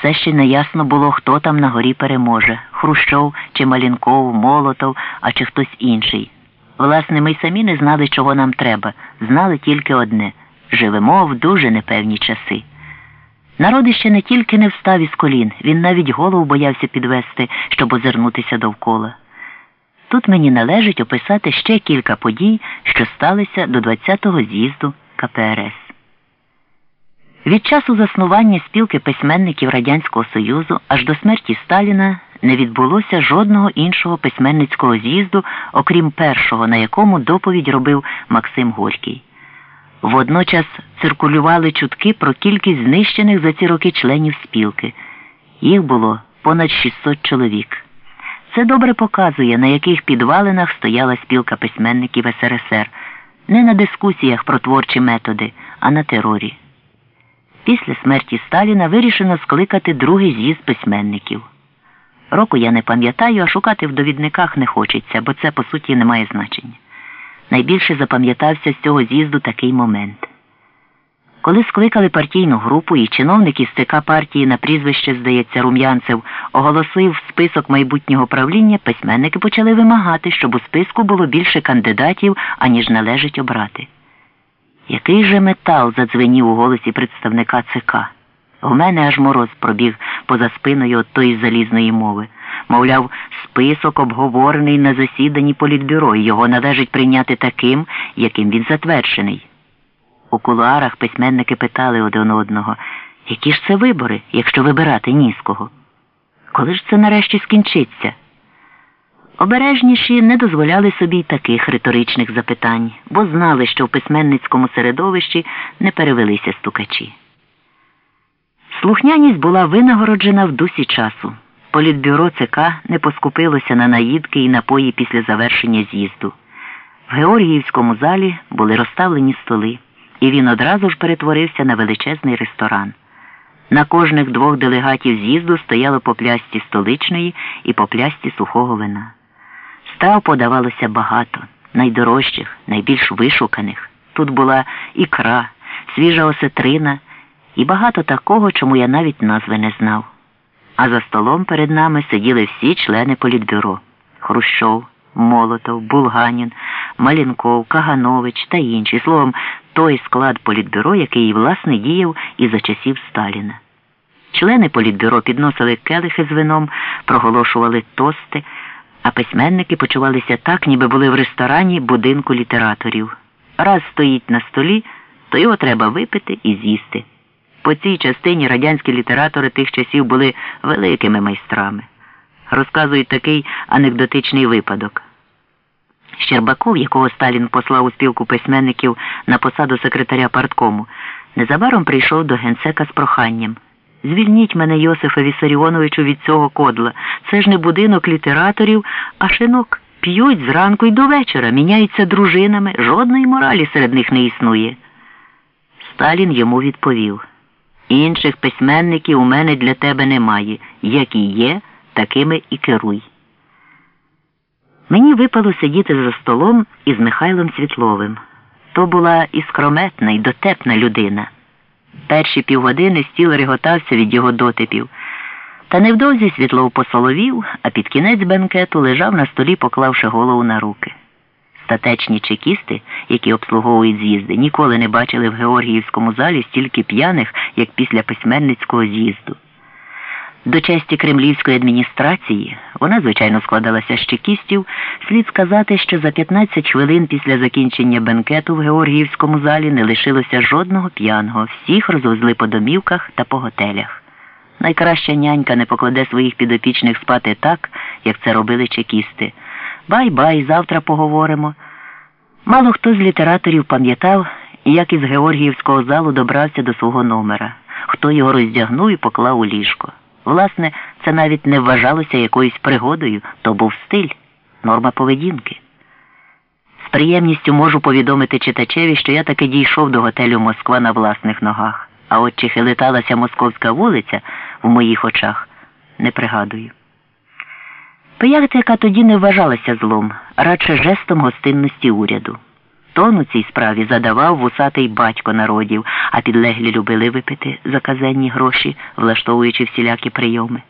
Все ще не ясно було, хто там на горі переможе Хрущов чи Малінков, Молотов, а чи хтось інший. Власне, ми й самі не знали, чого нам треба, знали тільки одне живемо в дуже непевні часи. Народ іще не тільки не встав із колін, він навіть голову боявся підвести, щоб озирнутися довкола. Тут мені належить описати ще кілька подій, що сталися до 20-го з'їзду КПРС. Від часу заснування спілки письменників Радянського Союзу аж до смерті Сталіна не відбулося жодного іншого письменницького з'їзду, окрім першого, на якому доповідь робив Максим Горький. Водночас циркулювали чутки про кількість знищених за ці роки членів спілки. Їх було понад 600 чоловік. Це добре показує, на яких підвалинах стояла спілка письменників СРСР, не на дискусіях про творчі методи, а на терорі. Після смерті Сталіна вирішено скликати другий з'їзд письменників. Року я не пам'ятаю, а шукати в довідниках не хочеться, бо це по суті не має значення. Найбільше запам'ятався з цього з'їзду такий момент. Коли скликали партійну групу і чиновник із ЦК партії на прізвище, здається, Рум'янцев, оголосив список майбутнього правління, письменники почали вимагати, щоб у списку було більше кандидатів, аніж належить обрати. Який же метал задзвенів у голосі представника ЦК? У мене аж мороз пробіг поза спиною от тої залізної мови. Мовляв, список обговорений на засіданні політбюро, і його належить прийняти таким, яким він затверджений. У кулуарах письменники питали один одного, які ж це вибори, якщо вибирати ні з кого? Коли ж це нарешті скінчиться? Обережніші не дозволяли собі й таких риторичних запитань, бо знали, що в письменницькому середовищі не перевелися стукачі. Слухняність була винагороджена в дусі часу. Політбюро ЦК не поскупилося на наїдки і напої після завершення з'їзду. В Георгіївському залі були розставлені столи, і він одразу ж перетворився на величезний ресторан. На кожних двох делегатів з'їзду стояло по плясті столичної і по плясті сухого вина. Страв подавалося багато, найдорожчих, найбільш вишуканих. Тут була ікра, свіжа осетрина і багато такого, чому я навіть назви не знав. А за столом перед нами сиділи всі члени політбюро Хрущов, Молотов, Булганін, Малінков, Каганович та інші. Словом, той склад політбюро, який власне діяв і за часів Сталіна. Члени політбюро підносили келихи з вином, проголошували тости, а письменники почувалися так, ніби були в ресторані будинку літераторів. Раз стоїть на столі, то його треба випити і з'їсти. По цій частині радянські літератори тих часів були великими майстрами. Розказують такий анекдотичний випадок. Щербаков, якого Сталін послав у спілку письменників на посаду секретаря парткому, незабаром прийшов до генсека з проханням. Звільніть мене, Йосифа Вісаріоновичу, від цього кодла. Це ж не будинок літераторів, а шинок. П'ють зранку й до вечора, міняються дружинами, жодної моралі серед них не існує. Сталін йому відповів. Інших письменників у мене для тебе немає. Які є, такими і керуй. Мені випало сидіти за столом із Михайлом Світловим. То була іскрометна і дотепна людина. Перші півгодини стіл реготався від його дотипів. Та невдовзі Світлов посоловів, а під кінець бенкету лежав на столі, поклавши голову на руки. Статечні чекісти, які обслуговують з'їзди, ніколи не бачили в Георгіївському залі стільки п'яних, як після письменницького з'їзду. До честі кремлівської адміністрації вона, звичайно, складалася з чекістів, слід сказати, що за 15 хвилин після закінчення бенкету в Георгіївському залі не лишилося жодного п'яного, всіх розвезли по домівках та по готелях. Найкраща нянька не покладе своїх підопічних спати так, як це робили чекісти. Бай-бай, завтра поговоримо. Мало хто з літераторів пам'ятав, як із Георгіївського залу добрався до свого номера, хто його роздягнув і поклав у ліжко. Власне, це навіть не вважалося якоюсь пригодою, то був стиль, норма поведінки. З приємністю можу повідомити читачеві, що я таки дійшов до готелю Москва на власних ногах, а от чи хилиталася московська вулиця в моїх очах, не пригадую. Пиятика тоді не вважалася злом, радше жестом гостинності уряду. Тон у цій справі задавав вусатий батько народів, а підлеглі любили випити заказенні гроші, влаштовуючи всілякі прийоми.